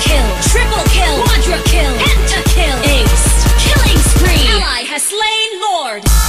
kill, triple kill, quadra kill, penta kill, aced, killing spree. Ally has slain Lord.